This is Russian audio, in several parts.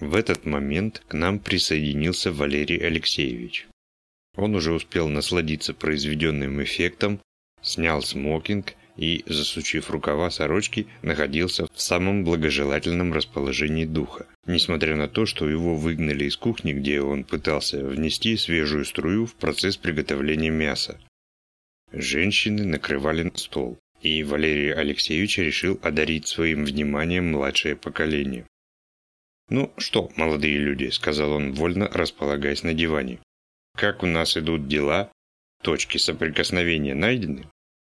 В этот момент к нам присоединился Валерий Алексеевич. Он уже успел насладиться произведенным эффектом, снял смокинг и, засучив рукава сорочки, находился в самом благожелательном расположении духа, несмотря на то, что его выгнали из кухни, где он пытался внести свежую струю в процесс приготовления мяса. Женщины накрывали на стол, и Валерий Алексеевич решил одарить своим вниманием младшее поколение. «Ну что, молодые люди», — сказал он, вольно располагаясь на диване. «Как у нас идут дела? Точки соприкосновения найдены?»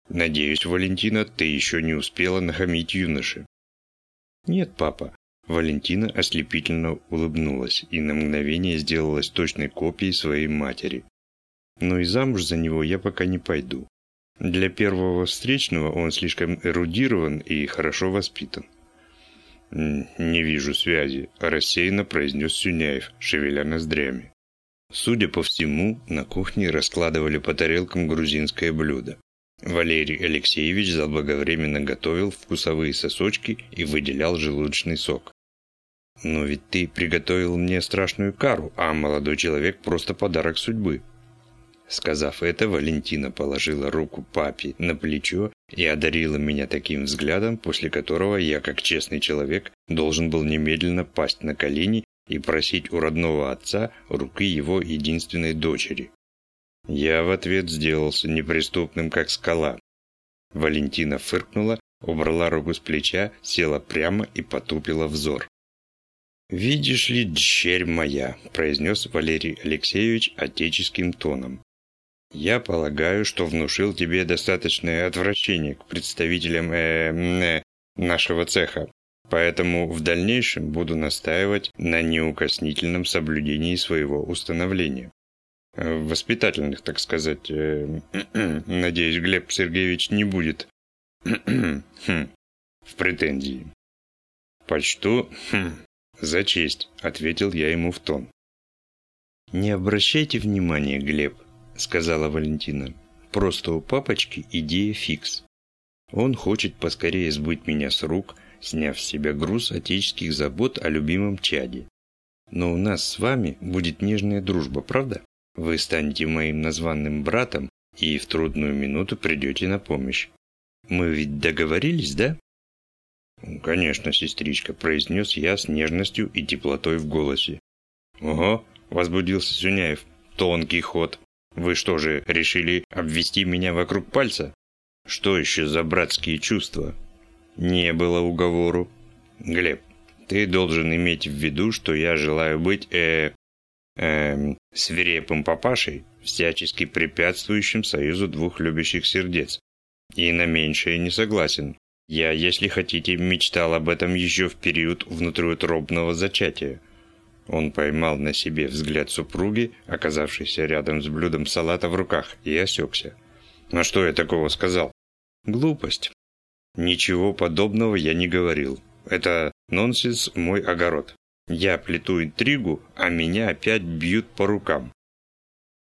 Надеюсь, Валентина, ты еще не успела нахамить юноше. Нет, папа. Валентина ослепительно улыбнулась и на мгновение сделалась точной копией своей матери. Но и замуж за него я пока не пойду. Для первого встречного он слишком эрудирован и хорошо воспитан. «Не вижу связи», – рассеянно произнес Сюняев, шевеля ноздрями. Судя по всему, на кухне раскладывали по тарелкам грузинское блюдо. Валерий Алексеевич заблаговременно готовил вкусовые сосочки и выделял желудочный сок. «Но ведь ты приготовил мне страшную кару, а молодой человек просто подарок судьбы». Сказав это, Валентина положила руку папе на плечо и одарила меня таким взглядом, после которого я, как честный человек, должен был немедленно пасть на колени и просить у родного отца руки его единственной дочери. Я в ответ сделался неприступным, как скала. Валентина фыркнула, убрала руку с плеча, села прямо и потупила взор. «Видишь ли, дщерь моя», – произнес Валерий Алексеевич отеческим тоном. «Я полагаю, что внушил тебе достаточное отвращение к представителям э, э, нашего цеха, поэтому в дальнейшем буду настаивать на неукоснительном соблюдении своего установления. Э, воспитательных, так сказать. Э, надеюсь, Глеб Сергеевич не будет хм, в претензии. «Почту хм, за честь», — ответил я ему в тон. «Не обращайте внимания, Глеб», — сказала Валентина. «Просто у папочки идея фикс. Он хочет поскорее сбыть меня с рук, сняв с себя груз отеческих забот о любимом чаде. Но у нас с вами будет нежная дружба, правда?» Вы станете моим названным братом и в трудную минуту придете на помощь. Мы ведь договорились, да?» «Конечно, сестричка», – произнес я с нежностью и теплотой в голосе. «Ого», – возбудился Сюняев, – «тонкий ход. Вы что же, решили обвести меня вокруг пальца? Что еще за братские чувства?» «Не было уговору». «Глеб, ты должен иметь в виду, что я желаю быть, э, эм, свирепым папашей, всячески препятствующим союзу двух любящих сердец. И на меньшее не согласен. Я, если хотите, мечтал об этом еще в период внутриутробного зачатия. Он поймал на себе взгляд супруги, оказавшейся рядом с блюдом салата в руках, и осекся. «На что я такого сказал?» «Глупость». «Ничего подобного я не говорил. Это нонсенс мой огород. Я плету интригу, а меня опять бьют по рукам.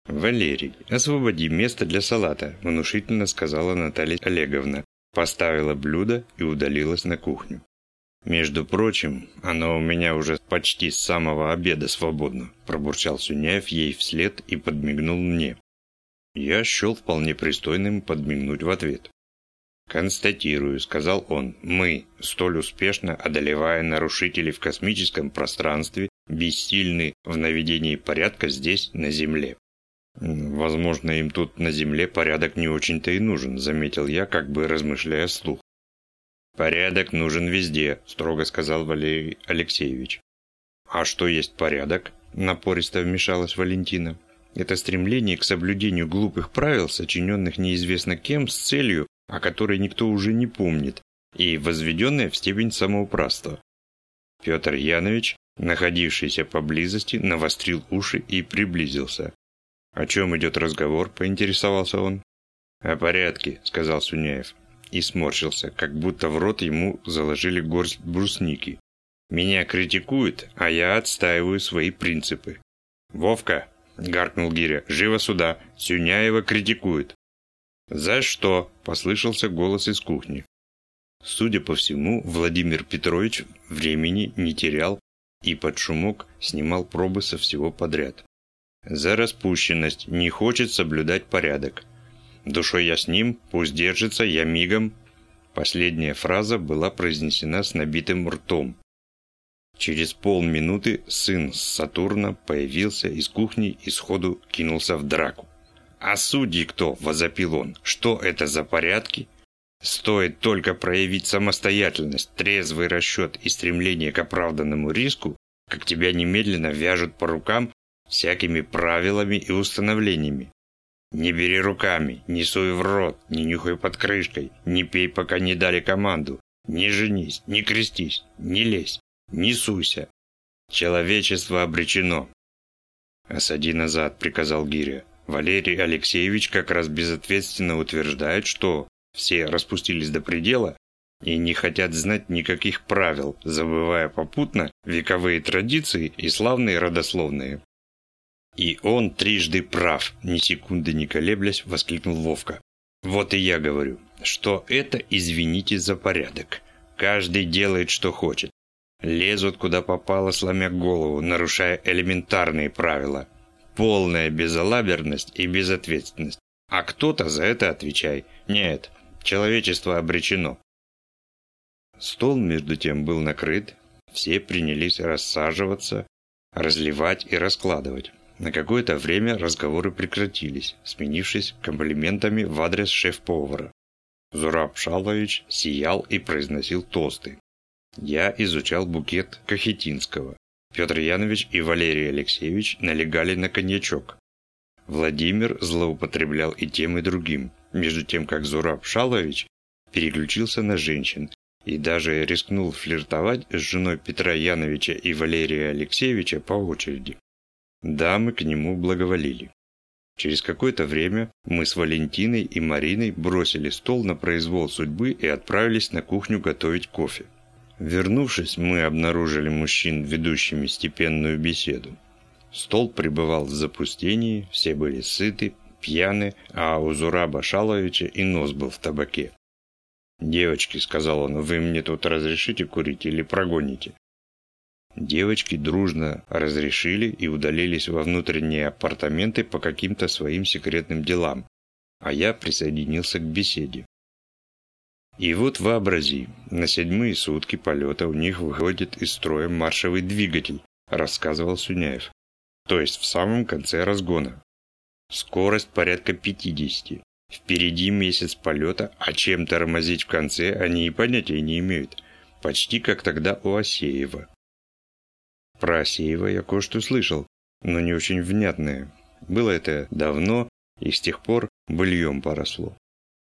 «Валерий, освободи место для салата», – внушительно сказала Наталья Олеговна. Поставила блюдо и удалилась на кухню. «Между прочим, оно у меня уже почти с самого обеда свободно», – пробурчал Сюняев ей вслед и подмигнул мне. Я счел вполне пристойным подмигнуть в ответ. «Констатирую», — сказал он, — «мы, столь успешно одолевая нарушителей в космическом пространстве, бессильны в наведении порядка здесь, на Земле». «Возможно, им тут на Земле порядок не очень-то и нужен», — заметил я, как бы размышляя вслух. «Порядок нужен везде», — строго сказал Валерий Алексеевич. «А что есть порядок?» – напористо вмешалась Валентина. «Это стремление к соблюдению глупых правил, сочиненных неизвестно кем, с целью о которой никто уже не помнит, и возведенная в степень самоуправства. Петр Янович, находившийся поблизости, навострил уши и приблизился. «О чем идет разговор?» – поинтересовался он. «О порядке», – сказал Суняев. И сморщился, как будто в рот ему заложили горсть брусники. «Меня критикуют, а я отстаиваю свои принципы». «Вовка!» – гаркнул Гиря. «Живо сюда! Сюняева критикует!» «За что?» – послышался голос из кухни. Судя по всему, Владимир Петрович времени не терял и под шумок снимал пробы со всего подряд. За распущенность не хочет соблюдать порядок. Душой я с ним, пусть держится, я мигом. Последняя фраза была произнесена с набитым ртом. Через полминуты сын Сатурна появился из кухни и сходу кинулся в драку. «А судьи кто?» – возопил он. «Что это за порядки?» Стоит только проявить самостоятельность, трезвый расчет и стремление к оправданному риску, как тебя немедленно вяжут по рукам всякими правилами и установлениями. Не бери руками, не суй в рот, не нюхай под крышкой, не пей, пока не дали команду, не женись, не крестись, не лезь, не суйся. Человечество обречено. «Осади назад», — приказал Гиря. Валерий Алексеевич как раз безответственно утверждает, что все распустились до предела и не хотят знать никаких правил, забывая попутно вековые традиции и славные родословные. И он трижды прав, ни секунды не колеблясь, воскликнул Вовка. Вот и я говорю, что это, извините за порядок. Каждый делает, что хочет. Лезут куда попало, сломя голову, нарушая элементарные правила. Полная безалаберность и безответственность. А кто-то за это отвечай. Нет, Человечество обречено. Стол, между тем, был накрыт, все принялись рассаживаться, разливать и раскладывать. На какое-то время разговоры прекратились, сменившись комплиментами в адрес шеф-повара. Зураб Шалович сиял и произносил тосты. Я изучал букет Кахетинского. Петр Янович и Валерий Алексеевич налегали на коньячок. Владимир злоупотреблял и тем, и другим между тем как Зураб Шалович переключился на женщин и даже рискнул флиртовать с женой Петра Яновича и Валерия Алексеевича по очереди. Дамы к нему благоволили. Через какое-то время мы с Валентиной и Мариной бросили стол на произвол судьбы и отправились на кухню готовить кофе. Вернувшись, мы обнаружили мужчин, ведущими степенную беседу. Стол пребывал в запустении, все были сыты, пьяны, а у Зураба Шаловича и нос был в табаке. «Девочки», — сказал он, — «вы мне тут разрешите курить или прогоните?» Девочки дружно разрешили и удалились во внутренние апартаменты по каким-то своим секретным делам, а я присоединился к беседе. И вот вообрази, на седьмые сутки полета у них выходит из строя маршевый двигатель, рассказывал Суняев. То есть в самом конце разгона. Скорость порядка 50. Впереди месяц полета, а чем тормозить в конце они и понятия не имеют. Почти как тогда у Асеева. Про Асеева я кое-что слышал, но не очень внятное. Было это давно, и с тех пор быльем поросло.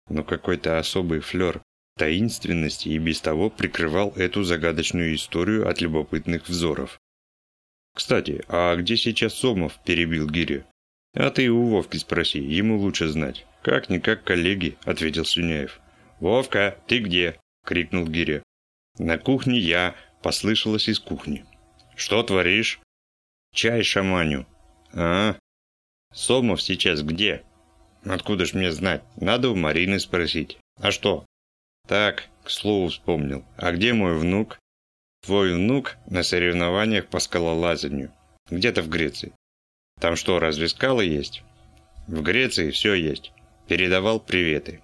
Но какой-то особый флер таинственности и без того прикрывал эту загадочную историю от любопытных взоров. «Кстати, а где сейчас Сомов?» – перебил Гиря. «А ты у Вовки спроси, ему лучше знать». «Как-никак коллеги», – ответил Сюняев. «Вовка, ты где?» – крикнул Гиря. «На кухне я», – послышалось из кухни. «Что творишь?» «Чай шаманю». «А, Сомов сейчас где?» «Откуда ж мне знать? Надо у Марины спросить». «А что?» «Так, к слову вспомнил. А где мой внук?» «Твой внук на соревнованиях по скалолазанию. Где-то в Греции. Там что, разве скалы есть? В Греции все есть. Передавал приветы.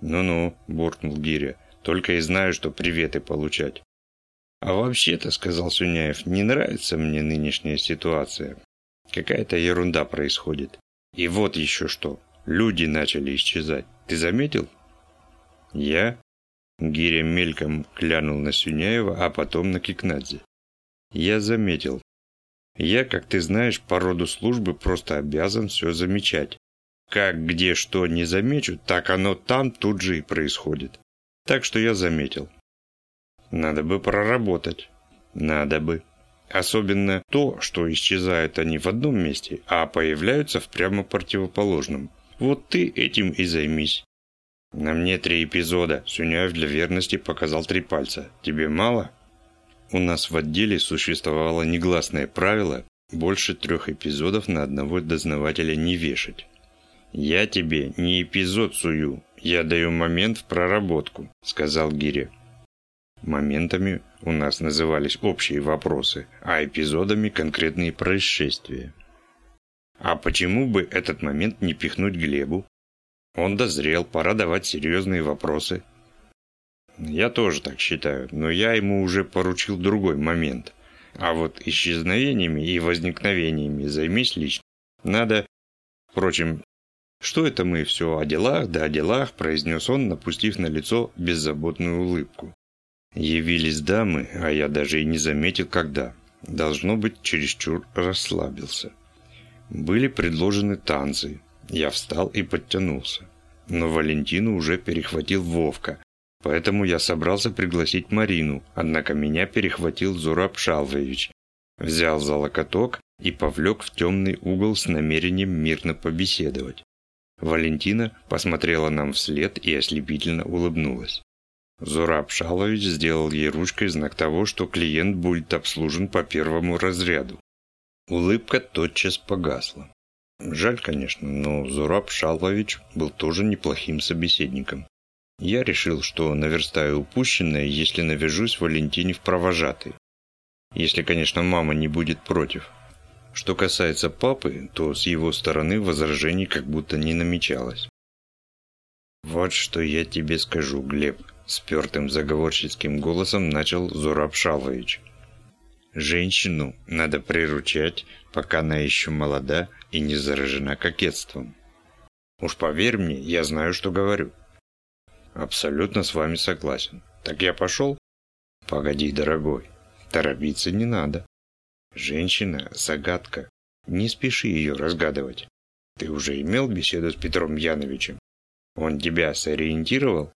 Ну-ну, буркнул Гиря. Только и знаю, что приветы получать. А вообще-то, сказал Суняев, не нравится мне нынешняя ситуация. Какая-то ерунда происходит. И вот еще что. Люди начали исчезать. Ты заметил? Я? Гиря мельком глянул на Сюняева, а потом на Кикнадзе. Я заметил. Я, как ты знаешь, по роду службы просто обязан все замечать. Как, где, что не замечу, так оно там тут же и происходит. Так что я заметил. Надо бы проработать. Надо бы. Особенно то, что исчезают они в одном месте, а появляются в прямо противоположном. Вот ты этим и займись. На мне три эпизода. Сюняев для верности показал три пальца. Тебе мало? У нас в отделе существовало негласное правило больше трех эпизодов на одного дознавателя не вешать. «Я тебе не эпизод сую, я даю момент в проработку», – сказал Гиря. Моментами у нас назывались общие вопросы, а эпизодами конкретные происшествия. А почему бы этот момент не пихнуть Глебу? Он дозрел, пора давать серьезные вопросы. Я тоже так считаю, но я ему уже поручил другой момент. А вот исчезновениями и возникновениями займись лично. Надо, впрочем, что это мы все о делах, да о делах, произнес он, напустив на лицо беззаботную улыбку. Явились дамы, а я даже и не заметил, когда. Должно быть, чересчур расслабился. Были предложены танцы. Я встал и подтянулся. Но Валентину уже перехватил Вовка, поэтому я собрался пригласить Марину, однако меня перехватил Зураб Шалвович. Взял за локоток и повлек в темный угол с намерением мирно побеседовать. Валентина посмотрела нам вслед и ослепительно улыбнулась. Зураб Шалович сделал ей ручкой знак того, что клиент будет обслужен по первому разряду. Улыбка тотчас погасла. Жаль, конечно, но Зураб Шалович был тоже неплохим собеседником. Я решил, что наверстаю упущенное, если навяжусь Валентине в провожатый. Если, конечно, мама не будет против. Что касается папы, то с его стороны возражений как будто не намечалось. «Вот что я тебе скажу, Глеб», – спертым заговорщицким голосом начал Зураб Шалович. «Женщину надо приручать, пока она еще молода и не заражена кокетством. Уж поверь мне, я знаю, что говорю». «Абсолютно с вами согласен. Так я пошел?» «Погоди, дорогой, торопиться не надо. Женщина – загадка. Не спеши ее разгадывать. Ты уже имел беседу с Петром Яновичем? Он тебя сориентировал?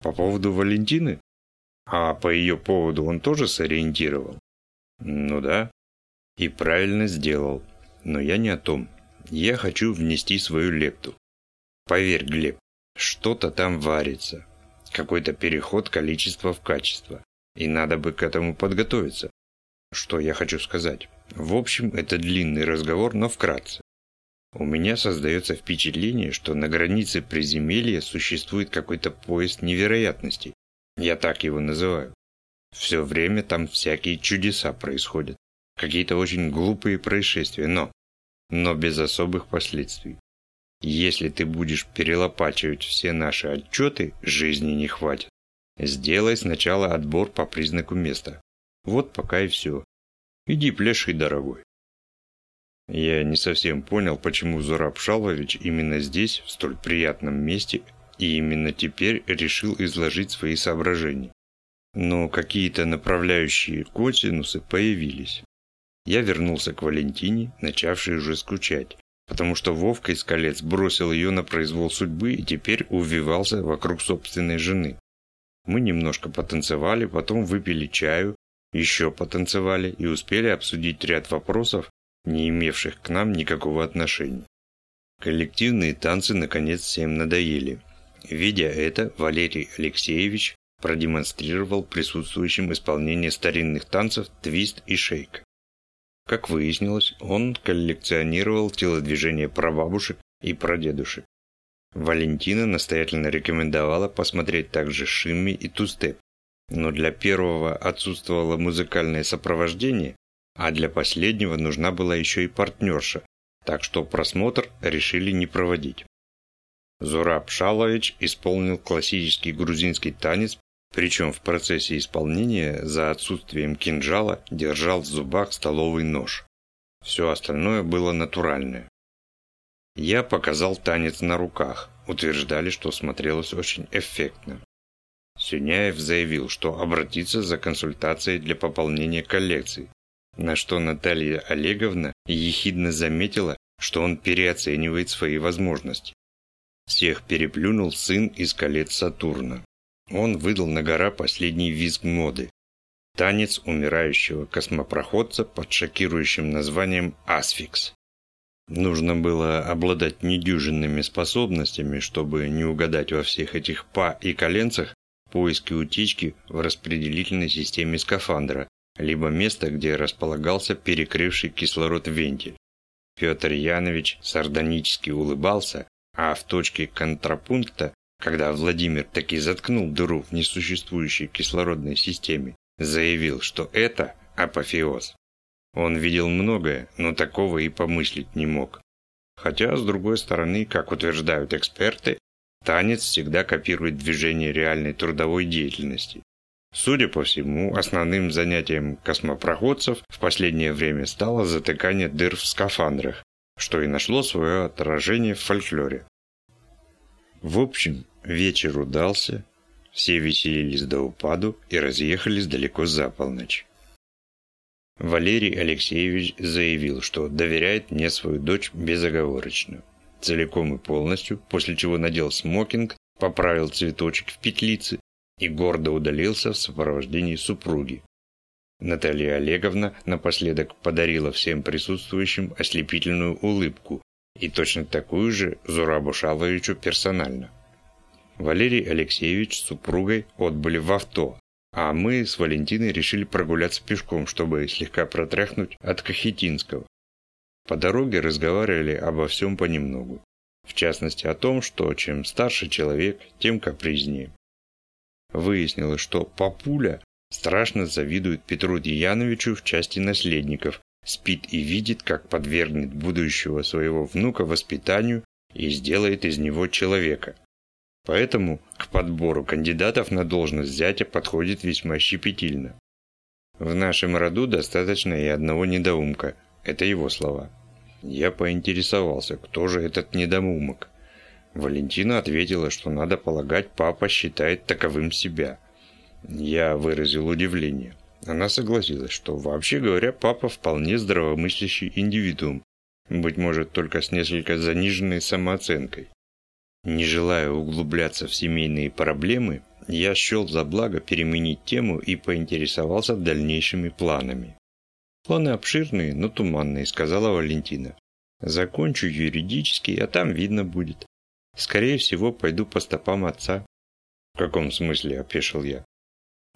По поводу Валентины? А по ее поводу он тоже сориентировал? Ну да. И правильно сделал. Но я не о том. Я хочу внести свою лепту. Поверь, Глеб, что-то там варится. Какой-то переход количества в качество. И надо бы к этому подготовиться. Что я хочу сказать? В общем, это длинный разговор, но вкратце. У меня создается впечатление, что на границе приземелья существует какой-то поезд невероятностей. Я так его называю. Все время там всякие чудеса происходят. Какие-то очень глупые происшествия, но... Но без особых последствий. Если ты будешь перелопачивать все наши отчеты, жизни не хватит. Сделай сначала отбор по признаку места. Вот пока и все. Иди пляши, дорогой. Я не совсем понял, почему Зураб Шалвович именно здесь, в столь приятном месте, и именно теперь решил изложить свои соображения. Но какие-то направляющие котинусы появились. Я вернулся к Валентине, начавшей уже скучать, потому что Вовка из колец бросил ее на произвол судьбы и теперь увивался вокруг собственной жены. Мы немножко потанцевали, потом выпили чаю, еще потанцевали и успели обсудить ряд вопросов, не имевших к нам никакого отношения. Коллективные танцы наконец всем надоели. Видя это, Валерий Алексеевич продемонстрировал присутствующим исполнение старинных танцев твист и шейк. Как выяснилось, он коллекционировал телодвижения прабабушек и прадедушек. Валентина настоятельно рекомендовала посмотреть также шимми и тустеп, но для первого отсутствовало музыкальное сопровождение, а для последнего нужна была еще и партнерша, так что просмотр решили не проводить. Зураб Шалович исполнил классический грузинский танец, причем в процессе исполнения за отсутствием кинжала держал в зубах столовый нож. Все остальное было натуральное. Я показал танец на руках, утверждали, что смотрелось очень эффектно. Сюняев заявил, что обратится за консультацией для пополнения коллекции, на что Наталья Олеговна ехидно заметила, что он переоценивает свои возможности. Всех переплюнул сын из колец Сатурна. Он выдал на гора последний визг моды. Танец умирающего космопроходца под шокирующим названием «Асфикс». Нужно было обладать недюжинными способностями, чтобы не угадать во всех этих па и коленцах поиски утечки в распределительной системе скафандра, либо место, где располагался перекрывший кислород вентиль. Петр Янович сардонически улыбался, а в точке контрапункта когда Владимир таки заткнул дыру в несуществующей кислородной системе, заявил, что это апофеоз. Он видел многое, но такого и помыслить не мог. Хотя, с другой стороны, как утверждают эксперты, танец всегда копирует движение реальной трудовой деятельности. Судя по всему, основным занятием космопроходцев в последнее время стало затыкание дыр в скафандрах, что и нашло свое отражение в фольклоре. В общем, вечер удался, все веселились до упаду и разъехались далеко за полночь. Валерий Алексеевич заявил, что доверяет мне свою дочь безоговорочно, целиком и полностью, после чего надел смокинг, поправил цветочек в петлице и гордо удалился в сопровождении супруги. Наталья Олеговна напоследок подарила всем присутствующим ослепительную улыбку и точно такую же Зурабу Шаловичу персонально. Валерий Алексеевич с супругой отбыли в авто, а мы с Валентиной решили прогуляться пешком, чтобы слегка протряхнуть от Кахетинского. По дороге разговаривали обо всем понемногу. В частности о том, что чем старше человек, тем капризнее. Выяснилось, что папуля страшно завидует Петру Деяновичу в части наследников, спит и видит, как подвергнет будущего своего внука воспитанию и сделает из него человека. Поэтому к подбору кандидатов на должность зятя подходит весьма щепетильно. В нашем роду достаточно и одного недоумка. Это его слова. Я поинтересовался, кто же этот недоумок. Валентина ответила, что надо полагать, папа считает таковым себя. Я выразил удивление. Она согласилась, что вообще говоря, папа вполне здравомыслящий индивидуум, быть может, только с несколько заниженной самооценкой. Не желая углубляться в семейные проблемы, я счел за благо переменить тему и поинтересовался дальнейшими планами. «Планы обширные, но туманные», — сказала Валентина. «Закончу юридически, а там видно будет. Скорее всего, пойду по стопам отца». «В каком смысле?» – опешил я.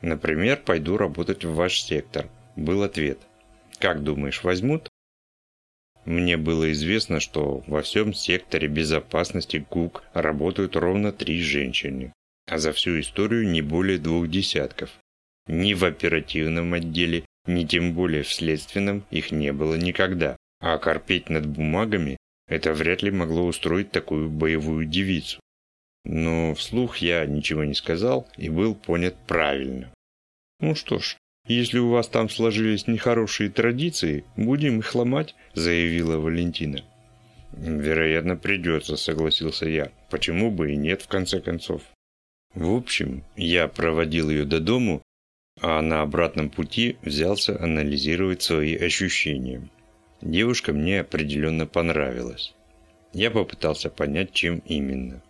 «Например, пойду работать в ваш сектор», – был ответ. «Как думаешь, возьмут?» Мне было известно, что во всем секторе безопасности ГУК работают ровно три женщины, а за всю историю не более двух десятков. Ни в оперативном отделе, ни тем более в следственном их не было никогда, а корпеть над бумагами это вряд ли могло устроить такую боевую девицу. Но вслух я ничего не сказал и был понят правильно. Ну что ж, если у вас там сложились нехорошие традиции, будем их ломать, заявила Валентина. Вероятно, придется, согласился я. Почему бы и нет, в конце концов. В общем, я проводил ее до дому, а на обратном пути взялся анализировать свои ощущения. Девушка мне определенно понравилась. Я попытался понять, чем именно.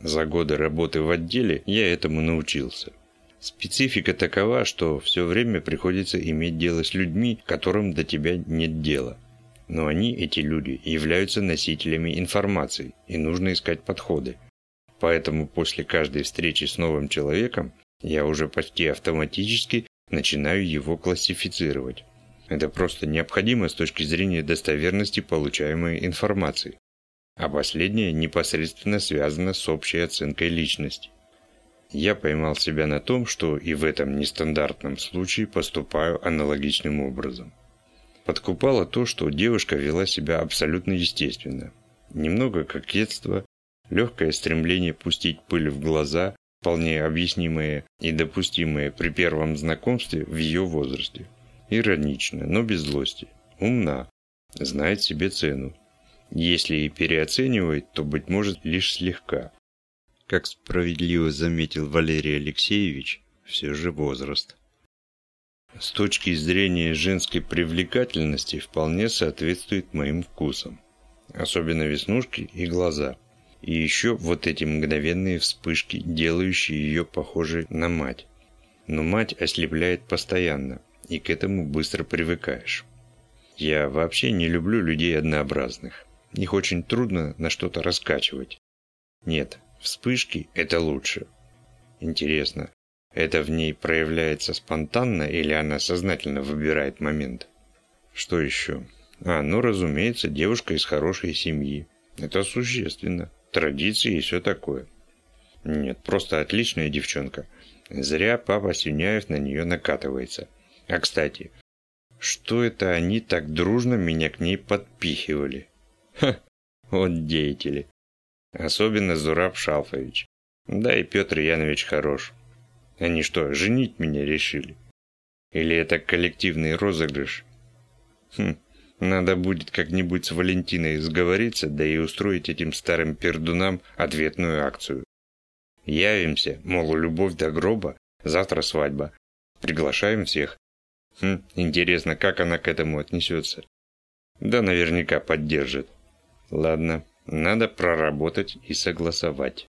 За годы работы в отделе я этому научился. Специфика такова, что все время приходится иметь дело с людьми, которым до тебя нет дела. Но они, эти люди, являются носителями информации, и нужно искать подходы. Поэтому после каждой встречи с новым человеком я уже почти автоматически начинаю его классифицировать. Это просто необходимо с точки зрения достоверности получаемой информации. А последнее непосредственно связано с общей оценкой личности. Я поймал себя на том, что и в этом нестандартном случае поступаю аналогичным образом. Подкупало то, что девушка вела себя абсолютно естественно. Немного кокетства, легкое стремление пустить пыль в глаза, вполне объяснимое и допустимое при первом знакомстве в ее возрасте. Иронично, но без злости. Умна. Знает себе цену. Если и переоценивает, то, быть может, лишь слегка. Как справедливо заметил Валерий Алексеевич, все же возраст. С точки зрения женской привлекательности вполне соответствует моим вкусам. Особенно веснушки и глаза. И еще вот эти мгновенные вспышки, делающие ее похожей на мать. Но мать ослепляет постоянно, и к этому быстро привыкаешь. Я вообще не люблю людей однообразных. Их очень трудно на что-то раскачивать. Нет, вспышки – это лучше. Интересно, это в ней проявляется спонтанно или она сознательно выбирает момент? Что еще? А, ну, разумеется, девушка из хорошей семьи. Это существенно. Традиции и все такое. Нет, просто отличная девчонка. Зря папа Сюняев на нее накатывается. А кстати, что это они так дружно меня к ней подпихивали? Ха, вот деятели. Особенно Зураб Шалфович. Да и Петр Янович хорош. Они что, женить меня решили? Или это коллективный розыгрыш? Хм, надо будет как-нибудь с Валентиной сговориться, да и устроить этим старым пердунам ответную акцию. Явимся, мол, любовь до гроба, завтра свадьба. Приглашаем всех. Хм, интересно, как она к этому отнесется. Да наверняка поддержит. Ладно, надо проработать и согласовать.